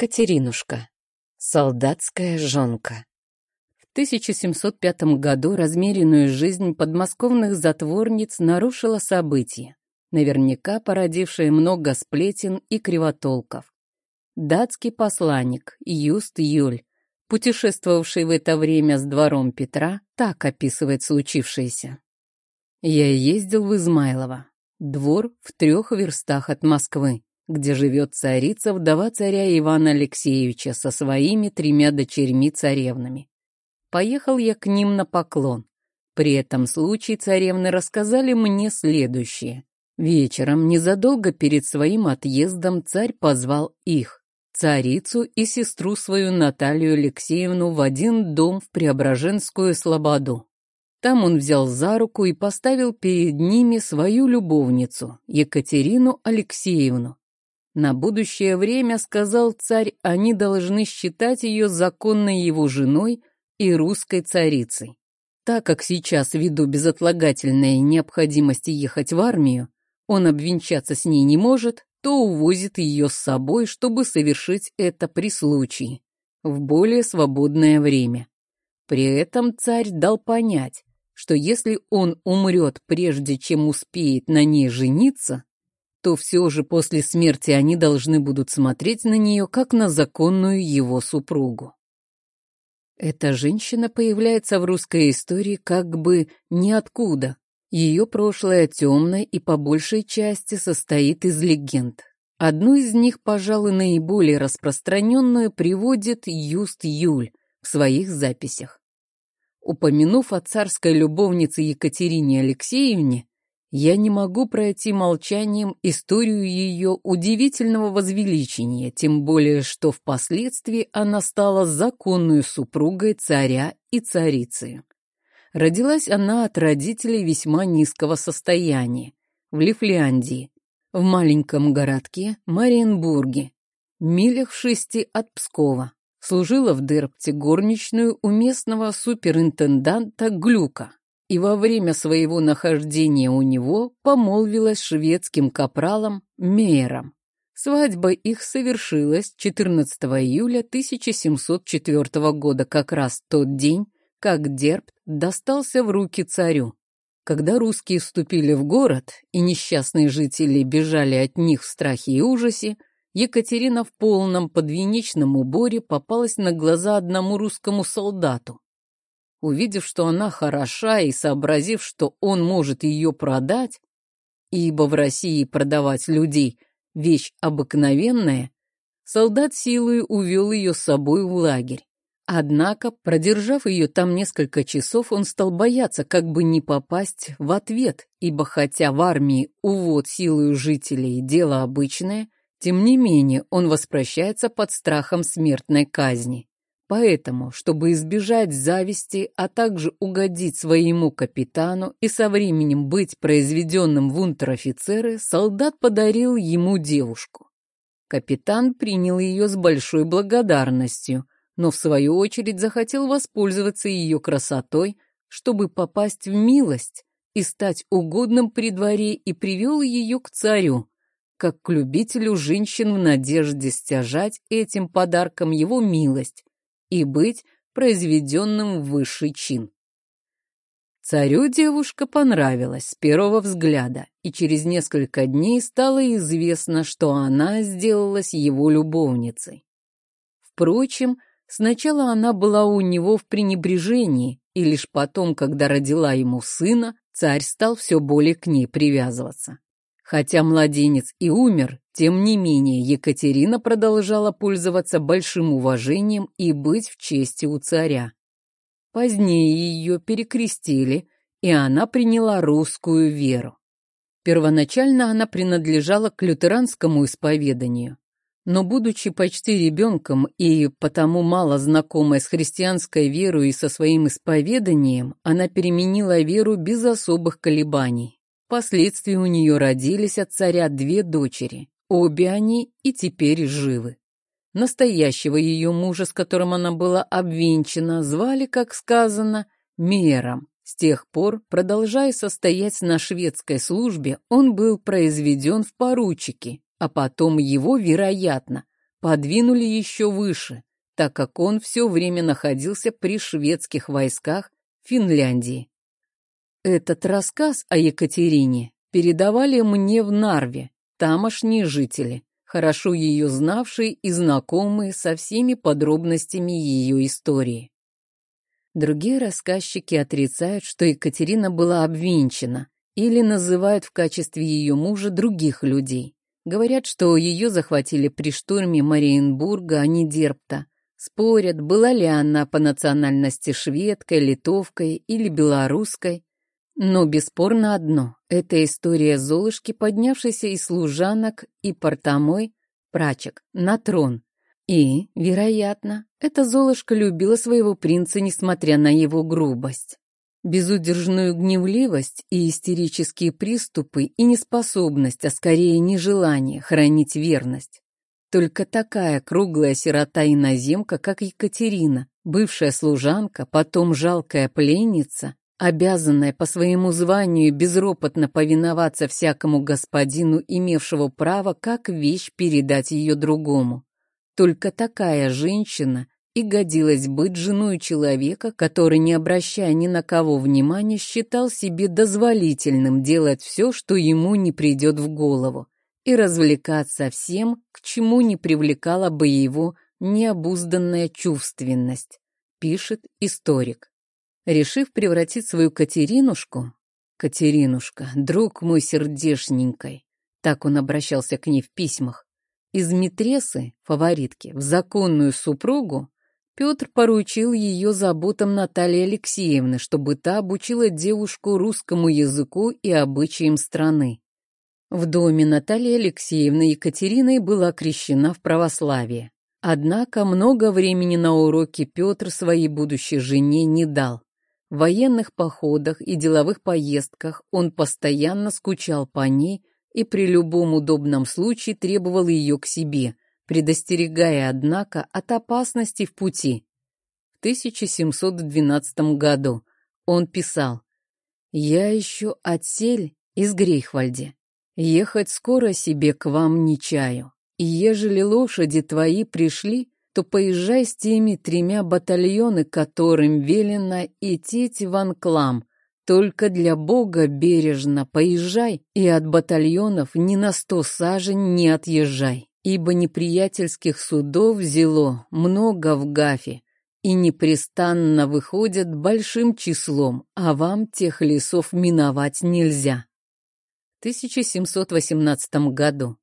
Катеринушка. Солдатская жонка. В 1705 году размеренную жизнь подмосковных затворниц нарушило событие, наверняка породившее много сплетен и кривотолков. Датский посланник Юст Юль, путешествовавший в это время с двором Петра, так описывает случившееся. «Я ездил в Измайлово, двор в трех верстах от Москвы где живет царица, вдова царя Ивана Алексеевича со своими тремя дочерьми-царевнами. Поехал я к ним на поклон. При этом случае царевны рассказали мне следующее. Вечером, незадолго перед своим отъездом, царь позвал их, царицу и сестру свою Наталью Алексеевну, в один дом в Преображенскую Слободу. Там он взял за руку и поставил перед ними свою любовницу, Екатерину Алексеевну, на будущее время, сказал царь, они должны считать ее законной его женой и русской царицей. Так как сейчас, ввиду безотлагательной необходимости ехать в армию, он обвенчаться с ней не может, то увозит ее с собой, чтобы совершить это при случае, в более свободное время. При этом царь дал понять, что если он умрет прежде, чем успеет на ней жениться, то все же после смерти они должны будут смотреть на нее, как на законную его супругу. Эта женщина появляется в русской истории как бы ниоткуда. Ее прошлое темное и по большей части состоит из легенд. Одну из них, пожалуй, наиболее распространенную, приводит Юст Юль в своих записях. Упомянув о царской любовнице Екатерине Алексеевне, я не могу пройти молчанием историю ее удивительного возвеличения, тем более, что впоследствии она стала законной супругой царя и царицы. Родилась она от родителей весьма низкого состояния, в Лифляндии, в маленьком городке Мариенбурге, милях в шести от Пскова. Служила в Дерпте горничную у местного суперинтенданта Глюка и во время своего нахождения у него помолвилась шведским капралом Мейером. Свадьба их совершилась 14 июля 1704 года, как раз тот день, как Дербт достался в руки царю. Когда русские вступили в город, и несчастные жители бежали от них в страхе и ужасе, Екатерина в полном подвенечном уборе попалась на глаза одному русскому солдату. Увидев, что она хороша и сообразив, что он может ее продать, ибо в России продавать людей – вещь обыкновенная, солдат силой увел ее с собой в лагерь. Однако, продержав ее там несколько часов, он стал бояться, как бы не попасть в ответ, ибо хотя в армии увод силою жителей – дело обычное, тем не менее он воспрощается под страхом смертной казни. Поэтому, чтобы избежать зависти, а также угодить своему капитану и со временем быть произведенным в унтер-офицеры, солдат подарил ему девушку. Капитан принял ее с большой благодарностью, но в свою очередь захотел воспользоваться ее красотой, чтобы попасть в милость и стать угодным при дворе и привел ее к царю, как к любителю женщин в надежде стяжать этим подарком его милость, и быть произведенным в высший чин. Царю девушка понравилась с первого взгляда, и через несколько дней стало известно, что она сделалась его любовницей. Впрочем, сначала она была у него в пренебрежении, и лишь потом, когда родила ему сына, царь стал все более к ней привязываться. Хотя младенец и умер, тем не менее Екатерина продолжала пользоваться большим уважением и быть в чести у царя. Позднее ее перекрестили, и она приняла русскую веру. Первоначально она принадлежала к лютеранскому исповеданию, но, будучи почти ребенком и потому мало знакомой с христианской верой и со своим исповеданием, она переменила веру без особых колебаний. Впоследствии у нее родились от царя две дочери. Обе они и теперь живы. Настоящего ее мужа, с которым она была обвенчана, звали, как сказано, Мером. С тех пор, продолжая состоять на шведской службе, он был произведен в поручики, а потом его, вероятно, подвинули еще выше, так как он все время находился при шведских войсках Финляндии. Этот рассказ о Екатерине передавали мне в Нарве, тамошние жители, хорошо ее знавшие и знакомые со всеми подробностями ее истории. Другие рассказчики отрицают, что Екатерина была обвинчена или называют в качестве ее мужа других людей. Говорят, что ее захватили при штурме Мариенбурга, а не Дерпта. Спорят, была ли она по национальности шведкой, литовкой или белорусской. Но бесспорно одно — это история Золушки, поднявшейся из служанок и портомой, прачек, на трон. И, вероятно, эта Золушка любила своего принца, несмотря на его грубость. Безудержную гневливость и истерические приступы и неспособность, а скорее нежелание хранить верность. Только такая круглая сирота-иноземка, как Екатерина, бывшая служанка, потом жалкая пленница, обязанная по своему званию безропотно повиноваться всякому господину, имевшего право как вещь передать ее другому. Только такая женщина и годилась быть женой человека, который, не обращая ни на кого внимания, считал себе дозволительным делать все, что ему не придет в голову, и развлекаться всем, к чему не привлекала бы его необузданная чувственность, пишет историк. Решив превратить свою Катеринушку, Катеринушка, друг мой сердешненькой, так он обращался к ней в письмах, из Митресы, фаворитки, в законную супругу, Петр поручил ее заботам Натальи Алексеевны, чтобы та обучила девушку русскому языку и обычаям страны. В доме Натальи Алексеевны Екатерина была крещена в православие. Однако много времени на уроки Петр своей будущей жене не дал. В военных походах и деловых поездках он постоянно скучал по ней и при любом удобном случае требовал ее к себе, предостерегая, однако, от опасности в пути. В 1712 году он писал «Я еще отсель из Грейхвальде. Ехать скоро себе к вам не чаю. И ежели лошади твои пришли, то поезжай с теми тремя батальоны, которым велено идти в Анклам. Только для Бога бережно поезжай, и от батальонов ни на сто сажень не отъезжай, ибо неприятельских судов взяло много в Гафе, и непрестанно выходят большим числом, а вам тех лесов миновать нельзя. В 1718 году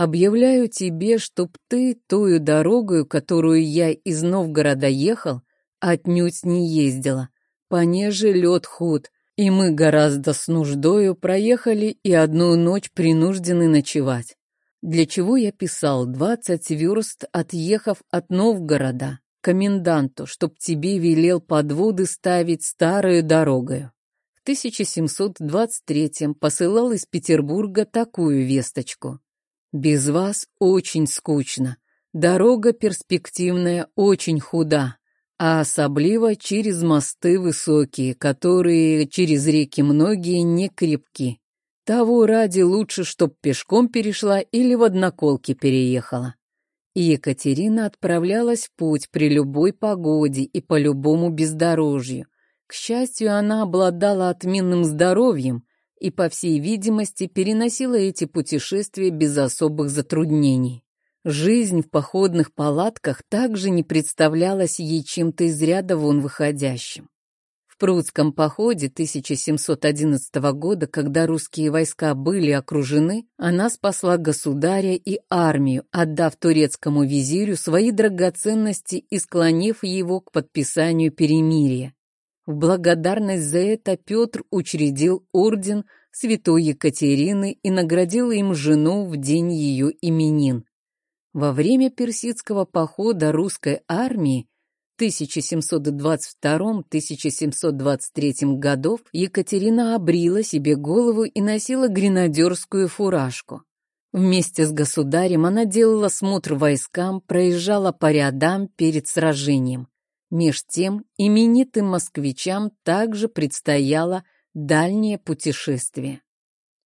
Объявляю тебе, чтоб ты тою дорогою, которую я из Новгорода ехал, отнюдь не ездила. Понеже лед худ, и мы гораздо с нуждою проехали и одну ночь принуждены ночевать. Для чего я писал двадцать верст, отъехав от Новгорода, коменданту, чтоб тебе велел подводы ставить старую дорогою. В 1723 посылал из Петербурга такую весточку. Без вас очень скучно. Дорога перспективная очень худа, а особливо через мосты высокие, которые через реки многие не крепки. Того ради лучше, чтоб пешком перешла или в одноколке переехала. И Екатерина отправлялась в путь при любой погоде и по любому бездорожью. К счастью, она обладала отменным здоровьем и, по всей видимости, переносила эти путешествия без особых затруднений. Жизнь в походных палатках также не представлялась ей чем-то из ряда вон выходящим. В Прудском походе 1711 года, когда русские войска были окружены, она спасла государя и армию, отдав турецкому визирю свои драгоценности и склонив его к подписанию перемирия. В благодарность за это Петр учредил орден святой Екатерины и наградил им жену в день ее именин. Во время персидского похода русской армии 1722-1723 годов Екатерина обрила себе голову и носила гренадерскую фуражку. Вместе с государем она делала смотр войскам, проезжала по рядам перед сражением. Меж тем именитым москвичам также предстояло дальнее путешествие.